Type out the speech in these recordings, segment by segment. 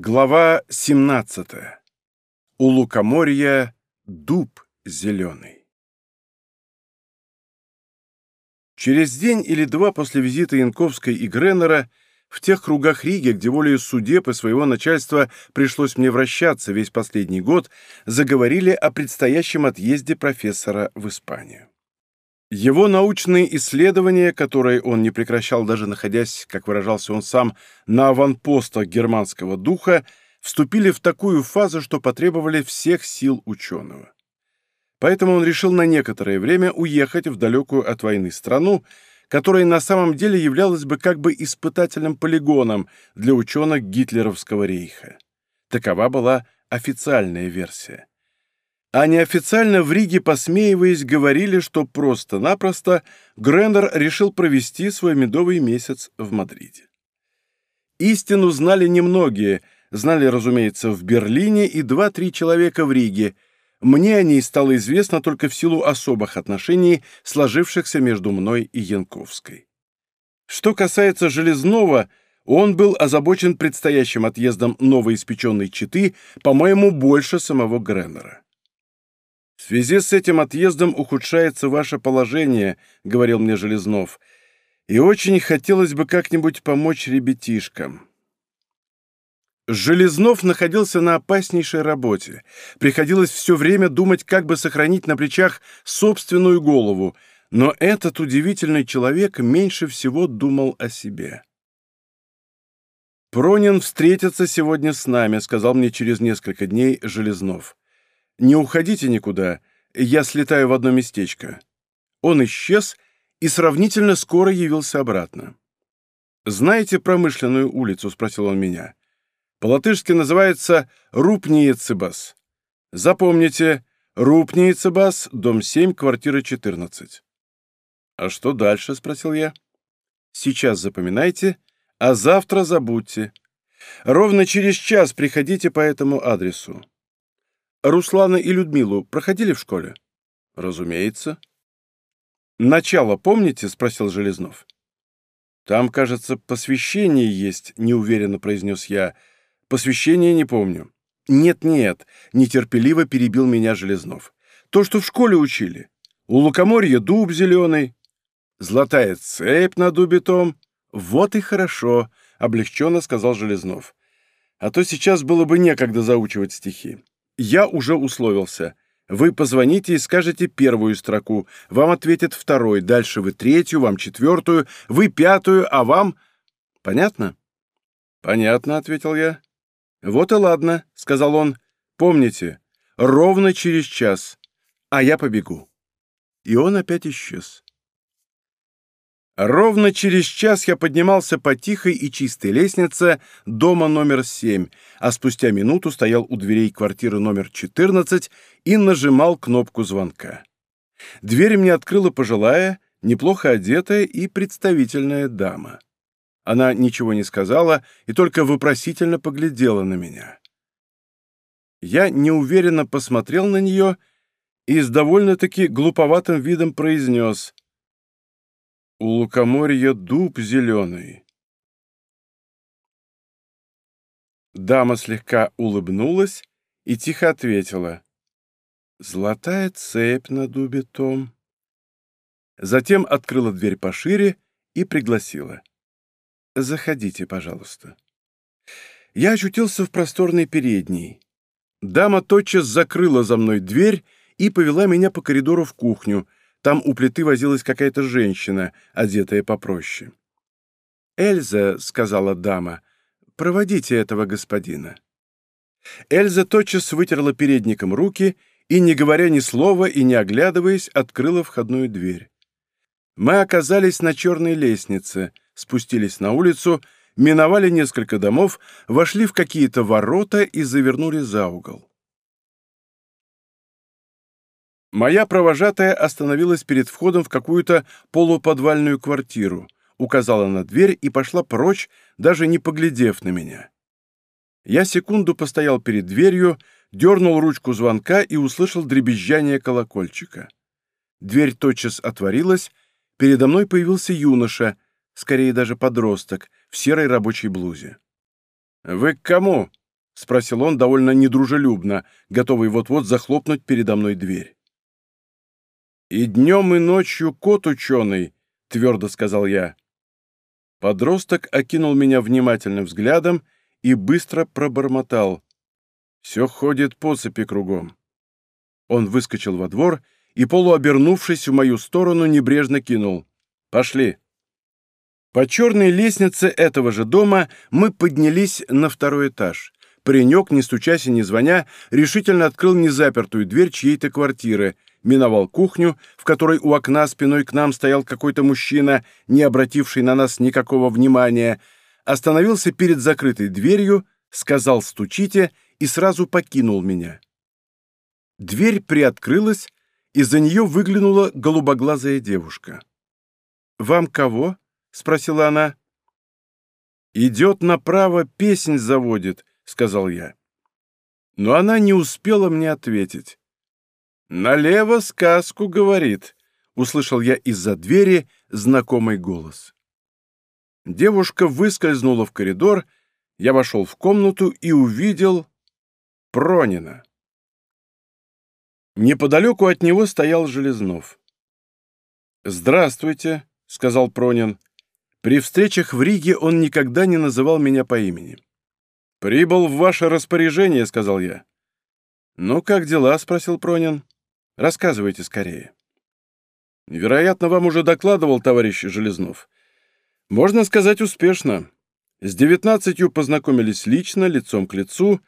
Глава 17. У лукоморья дуб зеленый. Через день или два после визита Янковской и Греннера в тех кругах Риги, где волею судеб и своего начальства пришлось мне вращаться весь последний год, заговорили о предстоящем отъезде профессора в Испанию. Его научные исследования, которые он не прекращал даже находясь, как выражался он сам, на аванпостах германского духа, вступили в такую фазу, что потребовали всех сил ученого. Поэтому он решил на некоторое время уехать в далекую от войны страну, которая на самом деле являлась бы как бы испытательным полигоном для ученых гитлеровского рейха. Такова была официальная версия. А неофициально в Риге, посмеиваясь, говорили, что просто-напросто Грендер решил провести свой медовый месяц в Мадриде. Истину знали немногие, знали, разумеется, в Берлине и два-три человека в Риге. Мне о ней стало известно только в силу особых отношений, сложившихся между мной и Янковской. Что касается Железного, он был озабочен предстоящим отъездом новоиспеченной Читы, по-моему, больше самого Греннера. «В связи с этим отъездом ухудшается ваше положение», — говорил мне Железнов, «и очень хотелось бы как-нибудь помочь ребятишкам». Железнов находился на опаснейшей работе. Приходилось все время думать, как бы сохранить на плечах собственную голову, но этот удивительный человек меньше всего думал о себе. «Пронин встретится сегодня с нами», — сказал мне через несколько дней Железнов. «Не уходите никуда, я слетаю в одно местечко». Он исчез и сравнительно скоро явился обратно. «Знаете промышленную улицу?» — спросил он меня. «По-латышски называется Рупниецебас. Запомните, Рупниецебас, дом 7, квартира 14». «А что дальше?» — спросил я. «Сейчас запоминайте, а завтра забудьте. Ровно через час приходите по этому адресу. Руслана и Людмилу проходили в школе? Разумеется. Начало помните? Спросил Железнов. Там, кажется, посвящение есть, неуверенно произнес я. Посвящение не помню. Нет-нет, нетерпеливо перебил меня Железнов. То, что в школе учили. У лукоморья дуб зеленый. Золотая цепь на дубе том. Вот и хорошо, облегченно сказал Железнов. А то сейчас было бы некогда заучивать стихи. Я уже условился. Вы позвоните и скажете первую строку. Вам ответят второй, дальше вы третью, вам четвертую, вы пятую, а вам... Понятно? Понятно, ответил я. Вот и ладно, сказал он. Помните, ровно через час. А я побегу. И он опять исчез. Ровно через час я поднимался по тихой и чистой лестнице дома номер 7, а спустя минуту стоял у дверей квартиры номер 14 и нажимал кнопку звонка. Дверь мне открыла пожилая, неплохо одетая и представительная дама. Она ничего не сказала и только вопросительно поглядела на меня. Я неуверенно посмотрел на нее и с довольно-таки глуповатым видом произнес — у лукоморья дуб зеленый. Дама слегка улыбнулась и тихо ответила. «Золотая цепь на дубе, Том». Затем открыла дверь пошире и пригласила. «Заходите, пожалуйста». Я очутился в просторной передней. Дама тотчас закрыла за мной дверь и повела меня по коридору в кухню — там у плиты возилась какая-то женщина, одетая попроще. «Эльза», — сказала дама, — «проводите этого господина». Эльза тотчас вытерла передником руки и, не говоря ни слова и не оглядываясь, открыла входную дверь. Мы оказались на черной лестнице, спустились на улицу, миновали несколько домов, вошли в какие-то ворота и завернули за угол. Моя провожатая остановилась перед входом в какую-то полуподвальную квартиру, указала на дверь и пошла прочь, даже не поглядев на меня. Я секунду постоял перед дверью, дернул ручку звонка и услышал дребезжание колокольчика. Дверь тотчас отворилась, передо мной появился юноша, скорее даже подросток, в серой рабочей блузе. «Вы к кому?» — спросил он довольно недружелюбно, готовый вот-вот захлопнуть передо мной дверь. «И днем, и ночью кот ученый», — твердо сказал я. Подросток окинул меня внимательным взглядом и быстро пробормотал. «Все ходит по цепи кругом». Он выскочил во двор и, полуобернувшись в мою сторону, небрежно кинул. «Пошли». По черной лестнице этого же дома мы поднялись на второй этаж. Паренек, не стучась и не звоня, решительно открыл незапертую дверь чьей-то квартиры — миновал кухню, в которой у окна спиной к нам стоял какой-то мужчина, не обративший на нас никакого внимания, остановился перед закрытой дверью, сказал «стучите» и сразу покинул меня. Дверь приоткрылась, и за нее выглянула голубоглазая девушка. «Вам кого?» — спросила она. «Идет направо, песнь заводит», — сказал я. Но она не успела мне ответить. «Налево сказку говорит», — услышал я из-за двери знакомый голос. Девушка выскользнула в коридор, я вошел в комнату и увидел Пронина. Неподалеку от него стоял Железнов. «Здравствуйте», — сказал Пронин. При встречах в Риге он никогда не называл меня по имени. «Прибыл в ваше распоряжение», — сказал я. «Ну, как дела?» — спросил Пронин. Рассказывайте скорее». «Вероятно, вам уже докладывал товарищ Железнов. Можно сказать, успешно. С девятнадцатью познакомились лично, лицом к лицу.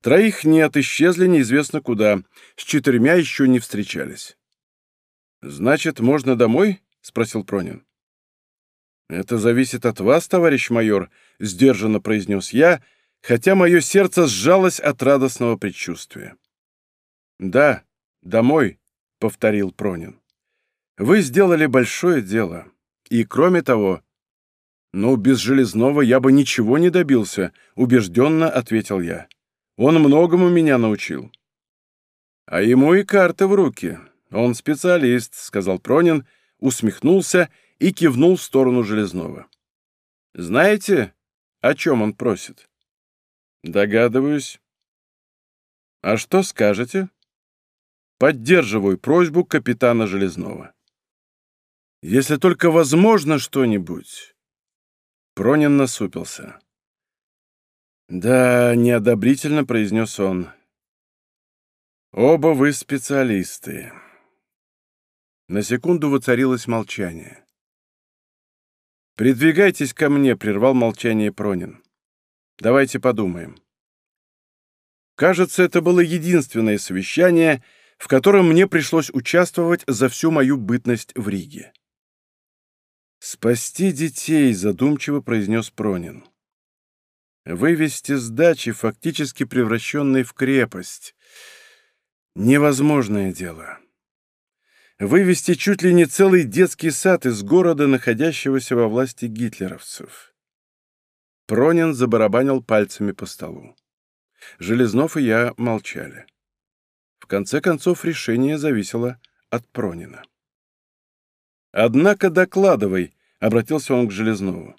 Троих нет, исчезли неизвестно куда. С четырьмя еще не встречались». «Значит, можно домой?» — спросил Пронин. «Это зависит от вас, товарищ майор», — сдержанно произнес я, хотя мое сердце сжалось от радостного предчувствия. «Да», «Домой», — повторил Пронин. «Вы сделали большое дело. И кроме того...» «Ну, без Железного я бы ничего не добился», — убежденно ответил я. «Он многому меня научил». «А ему и карта в руки. Он специалист», — сказал Пронин, усмехнулся и кивнул в сторону Железного. «Знаете, о чем он просит?» «Догадываюсь». «А что скажете?» Поддерживаю просьбу капитана Железного. Если только возможно что-нибудь. Пронин насупился. Да, неодобрительно произнес он. Оба вы специалисты. На секунду воцарилось молчание. «Придвигайтесь ко мне», — прервал молчание Пронин. «Давайте подумаем». Кажется, это было единственное совещание — в котором мне пришлось участвовать за всю мою бытность в Риге. «Спасти детей», — задумчиво произнес Пронин. «Вывести с дачи, фактически превращенной в крепость. Невозможное дело. Вывести чуть ли не целый детский сад из города, находящегося во власти гитлеровцев». Пронин забарабанил пальцами по столу. Железнов и я молчали. В конце концов, решение зависело от Пронина. «Однако докладывай», — обратился он к Железнову.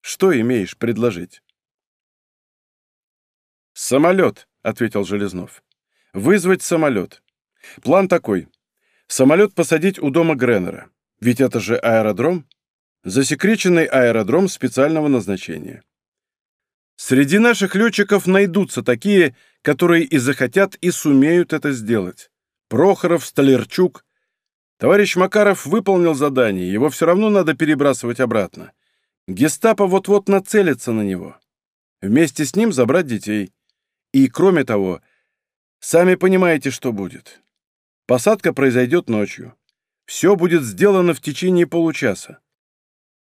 «Что имеешь предложить?» «Самолет», — ответил Железнов. «Вызвать самолет. План такой. Самолет посадить у дома Греннера. Ведь это же аэродром. Засекреченный аэродром специального назначения. Среди наших летчиков найдутся такие, которые и захотят, и сумеют это сделать. Прохоров, Столярчук. Товарищ Макаров выполнил задание, его все равно надо перебрасывать обратно. Гестапо вот-вот нацелится на него. Вместе с ним забрать детей. И, кроме того, сами понимаете, что будет. Посадка произойдет ночью. Все будет сделано в течение получаса.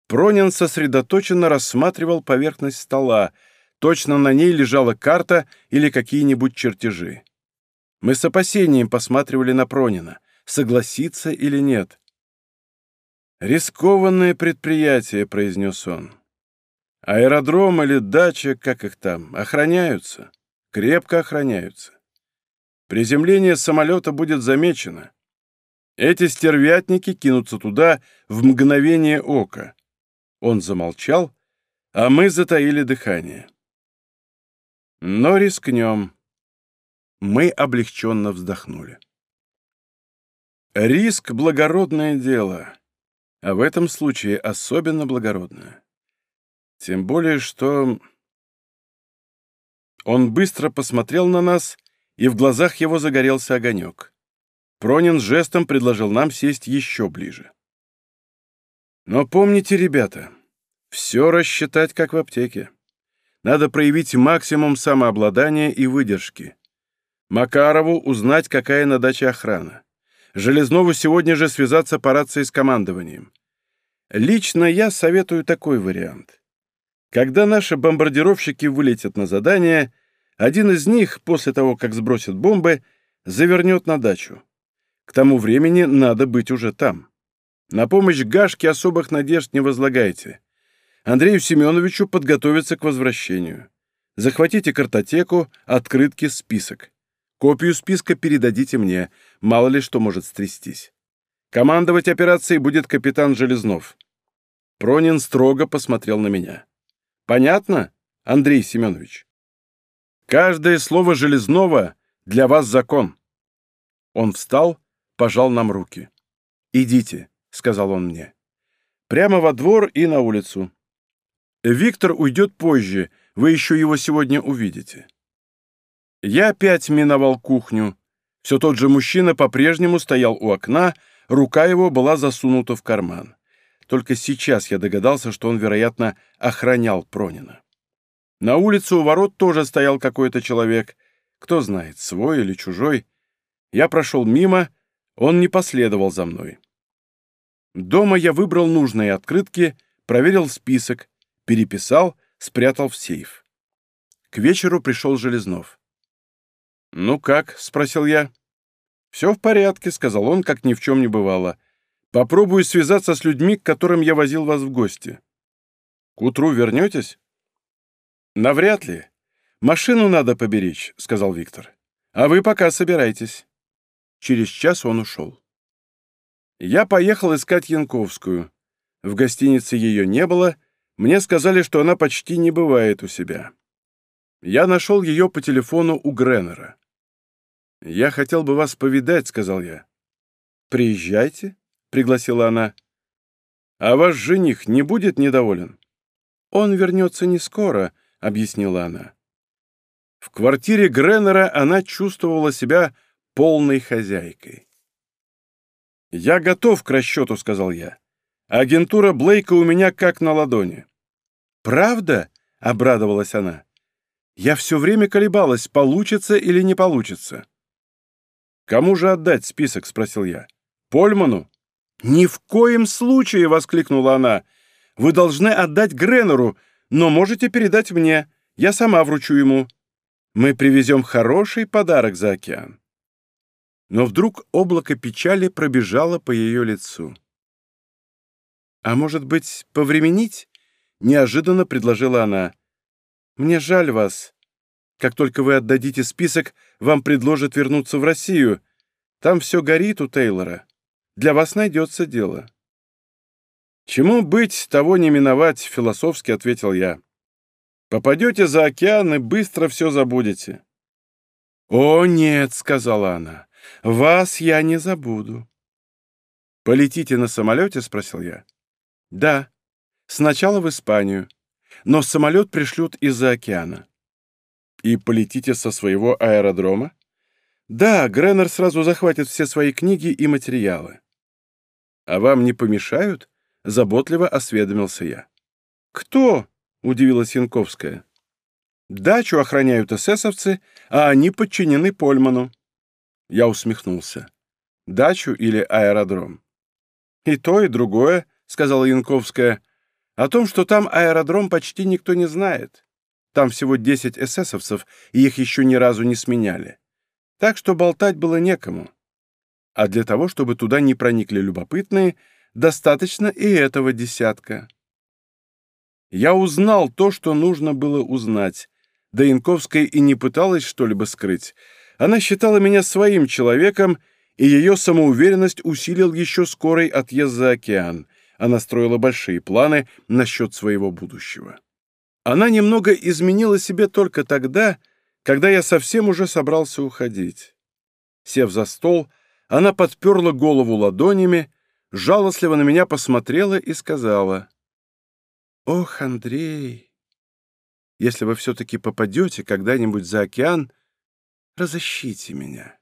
Пронин сосредоточенно рассматривал поверхность стола, Точно на ней лежала карта или какие-нибудь чертежи. Мы с опасением посматривали на Пронина, согласится или нет. «Рискованное предприятие», — произнес он. «Аэродром или дача, как их там, охраняются, крепко охраняются. Приземление самолета будет замечено. Эти стервятники кинутся туда в мгновение ока». Он замолчал, а мы затаили дыхание. Но рискнем. Мы облегченно вздохнули. Риск — благородное дело, а в этом случае особенно благородное. Тем более, что... Он быстро посмотрел на нас, и в глазах его загорелся огонек. Пронин жестом предложил нам сесть еще ближе. Но помните, ребята, все рассчитать, как в аптеке. Надо проявить максимум самообладания и выдержки. Макарову узнать, какая на даче охрана. Железнову сегодня же связаться по рации с командованием. Лично я советую такой вариант. Когда наши бомбардировщики вылетят на задание, один из них, после того, как сбросит бомбы, завернет на дачу. К тому времени надо быть уже там. На помощь Гашке особых надежд не возлагайте. Андрею Семеновичу подготовиться к возвращению. Захватите картотеку, открытки, список. Копию списка передадите мне, мало ли что может стрястись. Командовать операцией будет капитан Железнов. Пронин строго посмотрел на меня. Понятно, Андрей Семенович? Каждое слово Железнова для вас закон. Он встал, пожал нам руки. «Идите», — сказал он мне. «Прямо во двор и на улицу. Виктор уйдет позже, вы еще его сегодня увидите. Я опять миновал кухню. Все тот же мужчина по-прежнему стоял у окна, рука его была засунута в карман. Только сейчас я догадался, что он, вероятно, охранял Пронина. На улице у ворот тоже стоял какой-то человек. Кто знает, свой или чужой. Я прошел мимо, он не последовал за мной. Дома я выбрал нужные открытки, проверил список, переписал, спрятал в сейф. К вечеру пришел Железнов. «Ну как?» — спросил я. «Все в порядке», — сказал он, как ни в чем не бывало. «Попробую связаться с людьми, к которым я возил вас в гости. К утру вернетесь?» «Навряд ли. Машину надо поберечь», — сказал Виктор. «А вы пока собирайтесь». Через час он ушел. Я поехал искать Янковскую. В гостинице ее не было — мне сказали, что она почти не бывает у себя. Я нашел ее по телефону у Греннера. «Я хотел бы вас повидать», — сказал я. «Приезжайте», — пригласила она. «А ваш жених не будет недоволен?» «Он вернется не скоро», — объяснила она. В квартире Греннера она чувствовала себя полной хозяйкой. «Я готов к расчету», — сказал я. «Агентура Блейка у меня как на ладони». «Правда?» — обрадовалась она. «Я все время колебалась, получится или не получится». «Кому же отдать список?» — спросил я. «Польману?» «Ни в коем случае!» — воскликнула она. «Вы должны отдать Гренеру, но можете передать мне. Я сама вручу ему. Мы привезем хороший подарок за океан». Но вдруг облако печали пробежало по ее лицу. «А может быть, повременить?» Неожиданно предложила она. «Мне жаль вас. Как только вы отдадите список, вам предложат вернуться в Россию. Там все горит у Тейлора. Для вас найдется дело». «Чему быть, того не миновать», — философски ответил я. «Попадете за океан и быстро все забудете». «О, нет», — сказала она, — «вас я не забуду». «Полетите на самолете?» — спросил я. «Да», Сначала в Испанию, но самолет пришлют из-за океана. И полетите со своего аэродрома? Да, Греннер сразу захватит все свои книги и материалы. А вам не помешают? Заботливо осведомился я. Кто? Удивилась Янковская. Дачу охраняют эсэсовцы, а они подчинены Польману. Я усмехнулся. Дачу или аэродром? И то, и другое, сказала Янковская, о том, что там аэродром почти никто не знает. Там всего 10 эсэсовцев, и их еще ни разу не сменяли. Так что болтать было некому. А для того, чтобы туда не проникли любопытные, достаточно и этого десятка. Я узнал то, что нужно было узнать. Да Янковская и не пыталась что-либо скрыть. Она считала меня своим человеком, и ее самоуверенность усилил еще скорый отъезд за океан — она строила большие планы насчет своего будущего. Она немного изменила себе только тогда, когда я совсем уже собрался уходить. Сев за стол, она подперла голову ладонями, жалостливо на меня посмотрела и сказала, «Ох, Андрей, если вы все-таки попадете когда-нибудь за океан, разыщите меня.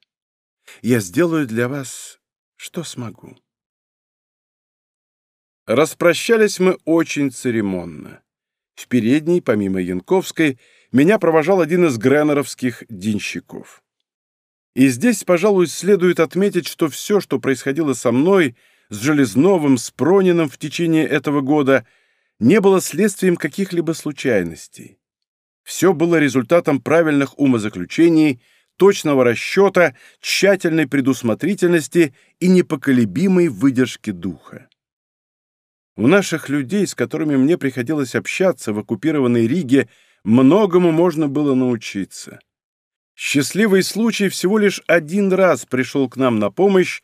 Я сделаю для вас, что смогу». Распрощались мы очень церемонно. В передней, помимо Янковской, меня провожал один из гренеровских динщиков. И здесь, пожалуй, следует отметить, что все, что происходило со мной, с Железновым, с Прониным в течение этого года, не было следствием каких-либо случайностей. Все было результатом правильных умозаключений, точного расчета, тщательной предусмотрительности и непоколебимой выдержки духа. У наших людей, с которыми мне приходилось общаться в оккупированной Риге, многому можно было научиться. Счастливый случай всего лишь один раз пришел к нам на помощь,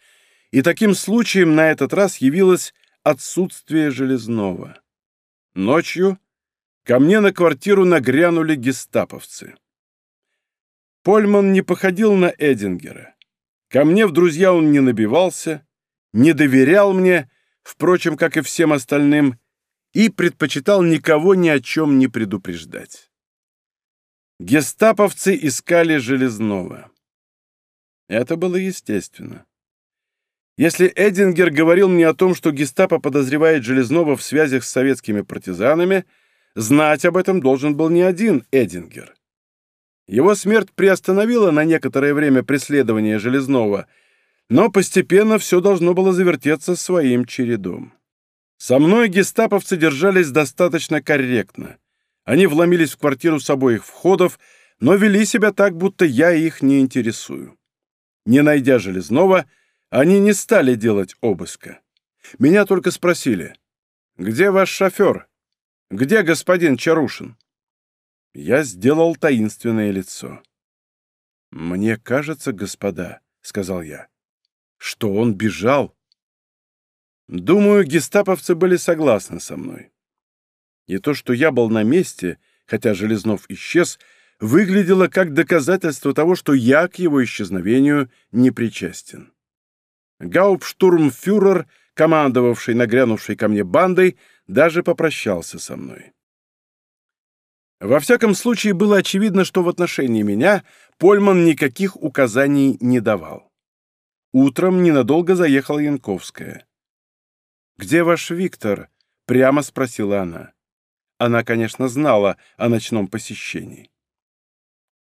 и таким случаем на этот раз явилось отсутствие Железного. Ночью ко мне на квартиру нагрянули гестаповцы. Польман не походил на Эдингера. Ко мне в друзья он не набивался, не доверял мне впрочем, как и всем остальным, и предпочитал никого ни о чем не предупреждать. Гестаповцы искали Железного. Это было естественно. Если Эдингер говорил мне о том, что гестапо подозревает Железного в связях с советскими партизанами, знать об этом должен был не один Эдингер. Его смерть приостановила на некоторое время преследование Железного — но постепенно все должно было завертеться своим чередом. Со мной гестаповцы держались достаточно корректно. Они вломились в квартиру с обоих входов, но вели себя так, будто я их не интересую. Не найдя Железного, они не стали делать обыска. Меня только спросили, «Где ваш шофер? Где господин Чарушин?» Я сделал таинственное лицо. «Мне кажется, господа», — сказал я, — что он бежал. Думаю, гестаповцы были согласны со мной. И то, что я был на месте, хотя Железнов исчез, выглядело как доказательство того, что я к его исчезновению не причастен. Гауптштурмфюрер, командовавший нагрянувшей ко мне бандой, даже попрощался со мной. Во всяком случае, было очевидно, что в отношении меня Польман никаких указаний не давал. Утром ненадолго заехала Янковская. «Где ваш Виктор?» — прямо спросила она. Она, конечно, знала о ночном посещении.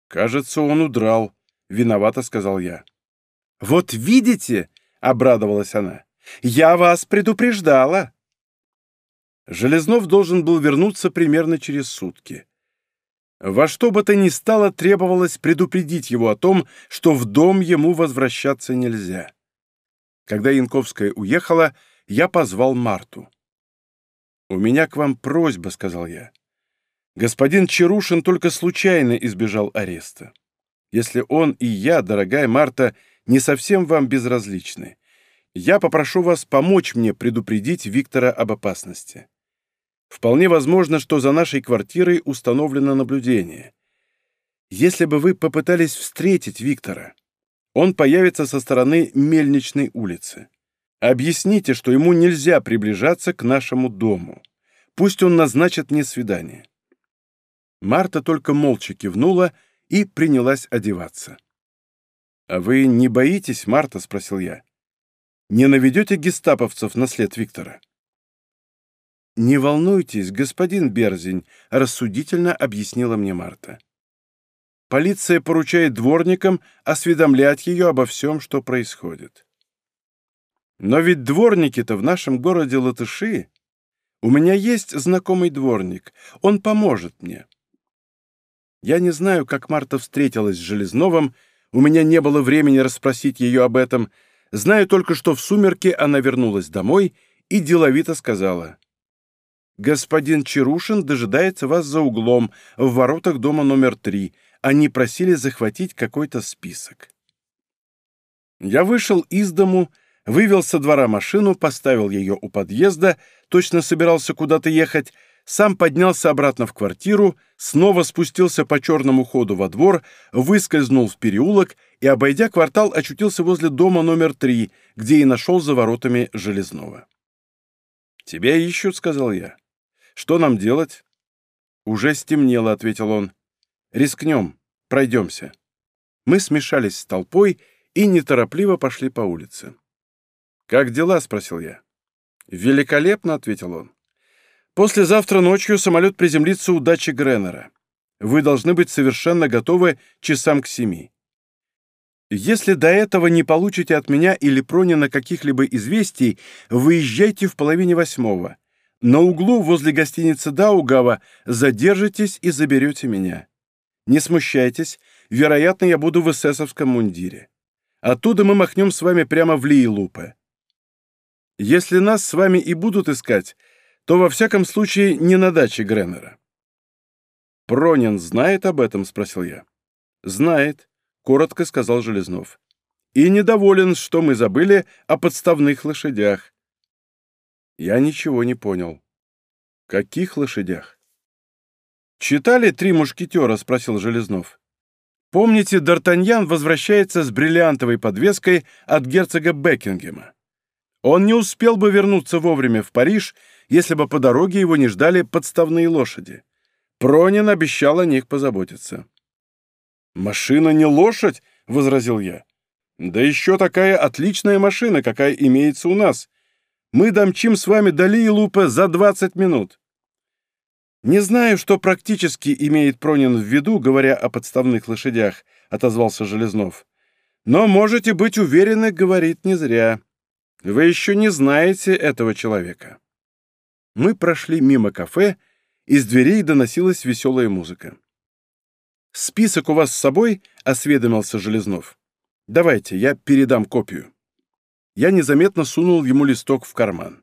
«Кажется, он удрал», — виновато сказал я. «Вот видите!» — обрадовалась она. «Я вас предупреждала!» Железнов должен был вернуться примерно через сутки. Во что бы то ни стало требовалось предупредить его о том, что в дом ему возвращаться нельзя. Когда Янковская уехала, я позвал Марту. «У меня к вам просьба», — сказал я. «Господин Чарушин только случайно избежал ареста. Если он и я, дорогая Марта, не совсем вам безразличны, я попрошу вас помочь мне предупредить Виктора об опасности. Вполне возможно, что за нашей квартирой установлено наблюдение. Если бы вы попытались встретить Виктора, он появится со стороны Мельничной улицы. Объясните, что ему нельзя приближаться к нашему дому. Пусть он назначит мне свидание». Марта только молча кивнула и принялась одеваться. «А вы не боитесь, Марта?» — спросил я. «Не наведете гестаповцев на след Виктора?» «Не волнуйтесь, господин Берзень», — рассудительно объяснила мне Марта. «Полиция поручает дворникам осведомлять ее обо всем, что происходит». «Но ведь дворники-то в нашем городе латыши. У меня есть знакомый дворник, он поможет мне». Я не знаю, как Марта встретилась с Железновым, у меня не было времени расспросить ее об этом, знаю только, что в сумерке она вернулась домой и деловито сказала — Господин Чарушин дожидается вас за углом, в воротах дома номер три. Они просили захватить какой-то список. Я вышел из дому, вывел со двора машину, поставил ее у подъезда, точно собирался куда-то ехать, сам поднялся обратно в квартиру, снова спустился по черному ходу во двор, выскользнул в переулок и, обойдя квартал, очутился возле дома номер три, где и нашел за воротами Железного. «Тебя ищут», — сказал я. «Что нам делать?» «Уже стемнело», — ответил он. «Рискнем, пройдемся». Мы смешались с толпой и неторопливо пошли по улице. «Как дела?» — спросил я. «Великолепно», — ответил он. «Послезавтра ночью самолет приземлится у дачи Греннера. Вы должны быть совершенно готовы часам к семи. Если до этого не получите от меня или Пронина каких-либо известий, выезжайте в половине восьмого. На углу возле гостиницы Даугава задержитесь и заберете меня. Не смущайтесь, вероятно, я буду в эсэсовском мундире. Оттуда мы махнем с вами прямо в Лиелупе. Если нас с вами и будут искать, то во всяком случае не на даче Греннера. «Пронин знает об этом?» — спросил я. «Знает», — коротко сказал Железнов. «И недоволен, что мы забыли о подставных лошадях. Я ничего не понял. Каких лошадях? «Читали «Три мушкетера»?» — спросил Железнов. «Помните, Д'Артаньян возвращается с бриллиантовой подвеской от герцога Бекингема. Он не успел бы вернуться вовремя в Париж, если бы по дороге его не ждали подставные лошади. Пронин обещал о них позаботиться». «Машина не лошадь?» — возразил я. «Да еще такая отличная машина, какая имеется у нас. Мы домчим с вами до Лилупа за 20 минут. Не знаю, что практически имеет Пронин в виду, говоря о подставных лошадях, отозвался Железнов. Но можете быть уверены, говорит не зря. Вы еще не знаете этого человека. Мы прошли мимо кафе, из дверей доносилась веселая музыка. «Список у вас с собой?» — осведомился Железнов. «Давайте, я передам копию». Я незаметно сунул ему листок в карман.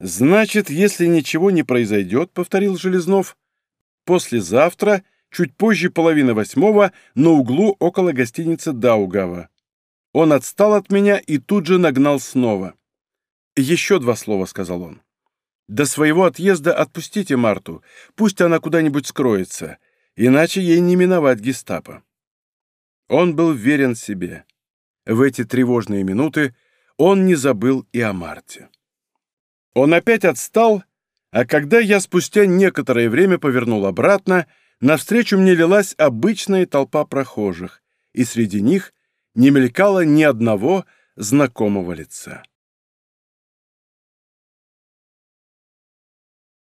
«Значит, если ничего не произойдет, — повторил Железнов, — послезавтра, чуть позже половины восьмого, на углу около гостиницы Даугава. Он отстал от меня и тут же нагнал снова. «Еще два слова», — сказал он. «До своего отъезда отпустите Марту, пусть она куда-нибудь скроется, иначе ей не миновать гестапо». Он был верен себе. В эти тревожные минуты он не забыл и о Марте. Он опять отстал, а когда я спустя некоторое время повернул обратно, навстречу мне лилась обычная толпа прохожих, и среди них не мелькало ни одного знакомого лица.